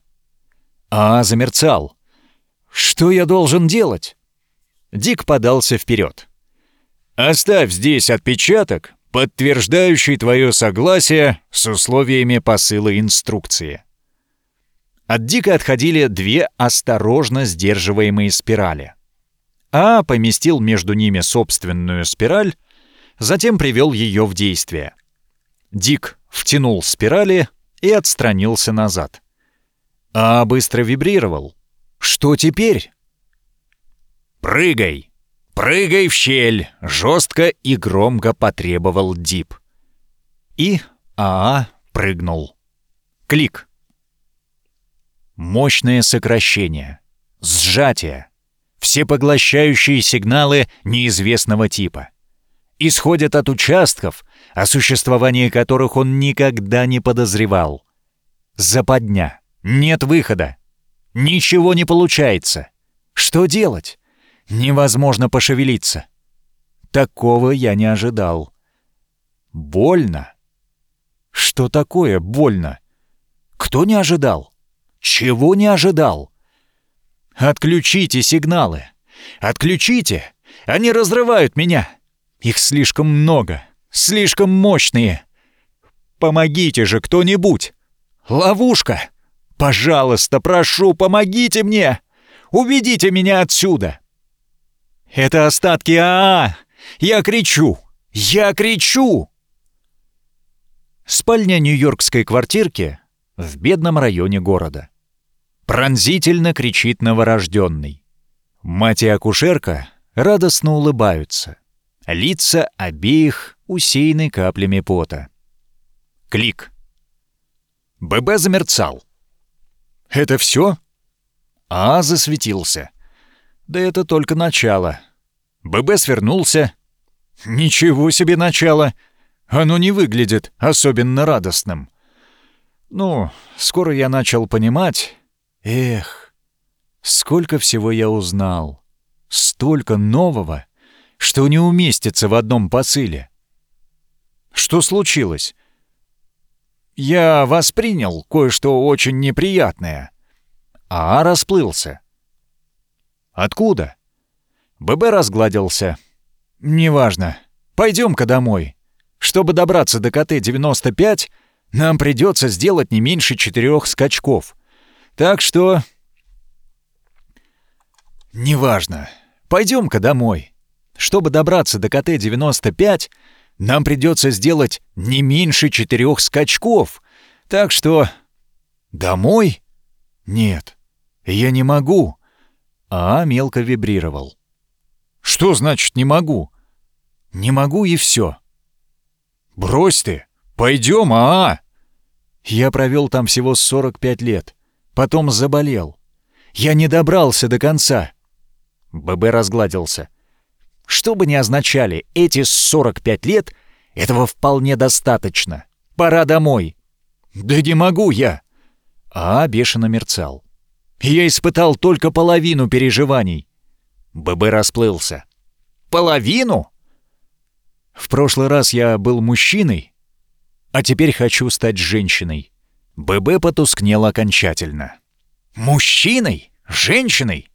Speaker 1: Аа замерцал. «Что я должен делать?» Дик подался вперед. «Оставь здесь отпечаток, подтверждающий твое согласие с условиями посыла инструкции». От Дика отходили две осторожно сдерживаемые спирали. А поместил между ними собственную спираль, затем привел ее в действие. Дик втянул спирали и отстранился назад. А быстро вибрировал. «Что теперь?» «Прыгай! Прыгай в щель!» — жестко и громко потребовал Дип. И АА прыгнул. Клик. Мощное сокращение. Сжатие. Всепоглощающие сигналы неизвестного типа. Исходят от участков, о существовании которых он никогда не подозревал. Западня. Нет выхода. Ничего не получается. Что делать? Невозможно пошевелиться. Такого я не ожидал. Больно. Что такое больно? Кто не ожидал? Чего не ожидал? Отключите сигналы. Отключите. Они разрывают меня. Их слишком много. Слишком мощные. Помогите же кто-нибудь. Ловушка. Пожалуйста, прошу, помогите мне. Уведите меня отсюда. Это остатки АА. Я кричу. Я кричу. Спальня нью-йоркской квартирки в бедном районе города. Пронзительно кричит новорожденный. Мать и акушерка радостно улыбаются. Лица обеих усеяны каплями пота. Клик. ББ замерцал. «Это все?» А засветился. «Да это только начало». ББ свернулся. «Ничего себе начало! Оно не выглядит особенно радостным». Ну, скоро я начал понимать... Эх, сколько всего я узнал. Столько нового, что не уместится в одном посыле. Что случилось? Я воспринял кое-что очень неприятное. А расплылся. Откуда? ББ разгладился. Неважно. Пойдем-ка домой. Чтобы добраться до КТ-95, нам придется сделать не меньше четырех скачков. Так что... Неважно. Пойдем-ка домой. Чтобы добраться до КТ-95, нам придется сделать не меньше четырех скачков. Так что... Домой? Нет, я не могу. А мелко вибрировал. Что значит «не могу»? Не могу и все. Брось ты. Пойдем, а, Я провел там всего 45 лет. Потом заболел. Я не добрался до конца. ББ разгладился. Что бы ни означали эти 45 лет, этого вполне достаточно. Пора домой. Да не могу я. А бешено мерцал. Я испытал только половину переживаний. ББ расплылся. Половину? В прошлый раз я был мужчиной, а теперь хочу стать женщиной. ББ потускнел окончательно. Мужчиной? Женщиной?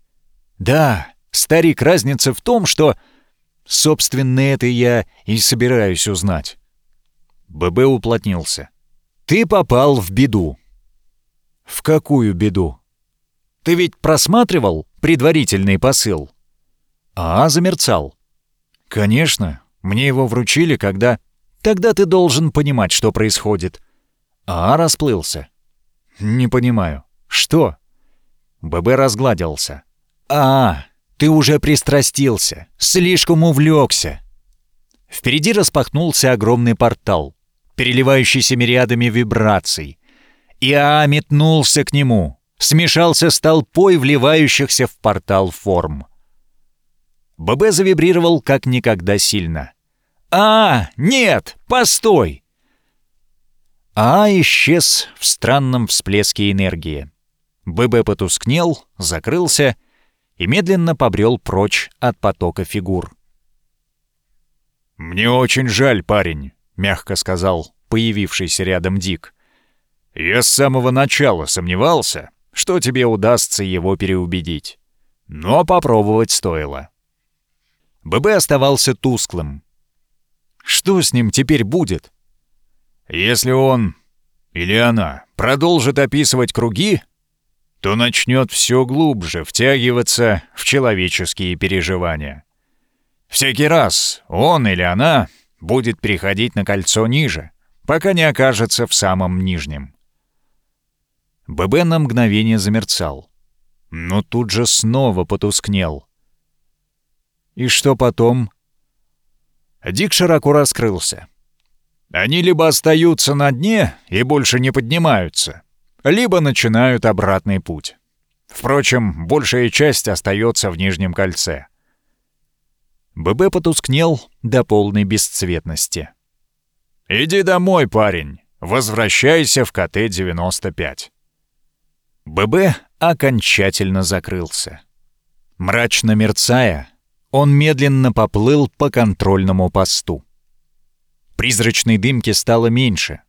Speaker 1: Да, старик, разница в том, что... Собственно, это я и собираюсь узнать. ББ уплотнился. Ты попал в беду. В какую беду? Ты ведь просматривал предварительный посыл? А, замерцал. Конечно, мне его вручили, когда... Тогда ты должен понимать, что происходит. А расплылся. Не понимаю. Что? ББ разгладился. А, ты уже пристрастился, слишком увлекся. Впереди распахнулся огромный портал, переливающийся мириадами вибраций. И А метнулся к нему, смешался с толпой вливающихся в портал форм. ББ завибрировал как никогда сильно. «А, нет, постой!» А исчез в странном всплеске энергии. ББ потускнел, закрылся и медленно побрел прочь от потока фигур. «Мне очень жаль, парень», — мягко сказал появившийся рядом Дик. «Я с самого начала сомневался, что тебе удастся его переубедить. Но попробовать стоило». ББ оставался тусклым, что с ним теперь будет? Если он или она продолжит описывать круги, то начнет все глубже втягиваться в человеческие переживания. Всякий раз он или она будет переходить на кольцо ниже, пока не окажется в самом нижнем. ББ на мгновение замерцал, но тут же снова потускнел. И что потом? Дик широко раскрылся. Они либо остаются на дне и больше не поднимаются, либо начинают обратный путь. Впрочем, большая часть остается в нижнем кольце. ББ потускнел до полной бесцветности. «Иди домой, парень. Возвращайся в КТ-95». ББ окончательно закрылся. Мрачно мерцая, он медленно поплыл по контрольному посту. Призрачной дымки стало меньше.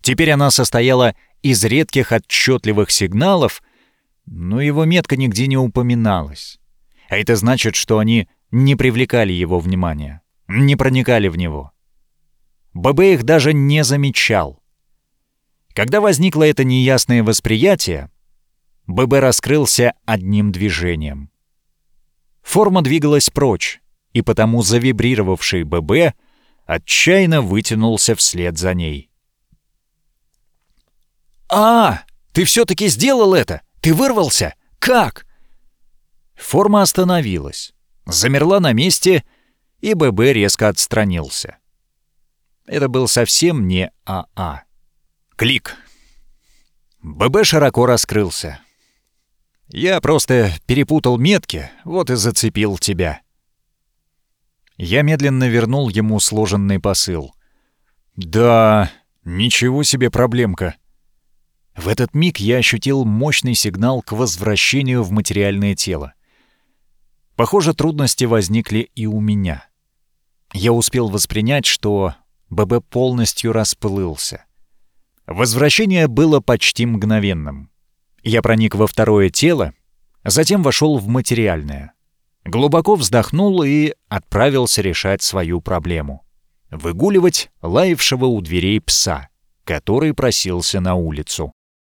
Speaker 1: Теперь она состояла из редких отчетливых сигналов, но его метка нигде не упоминалась. А это значит, что они не привлекали его внимания, не проникали в него. ББ их даже не замечал. Когда возникло это неясное восприятие, ББ раскрылся одним движением. Форма двигалась прочь, и потому завибрировавший ББ отчаянно вытянулся вслед за ней. «А, ты все-таки сделал это! Ты вырвался! Как?» Форма остановилась, замерла на месте, и ББ резко отстранился. Это был совсем не АА. Клик. ББ широко раскрылся. «Я просто перепутал метки, вот и зацепил тебя». Я медленно вернул ему сложенный посыл. «Да, ничего себе проблемка». В этот миг я ощутил мощный сигнал к возвращению в материальное тело. Похоже, трудности возникли и у меня. Я успел воспринять, что ББ полностью расплылся. Возвращение было почти мгновенным. Я проник во второе тело, затем вошел в материальное. Глубоко вздохнул и отправился решать свою проблему. Выгуливать лаявшего у дверей пса, который просился на улицу.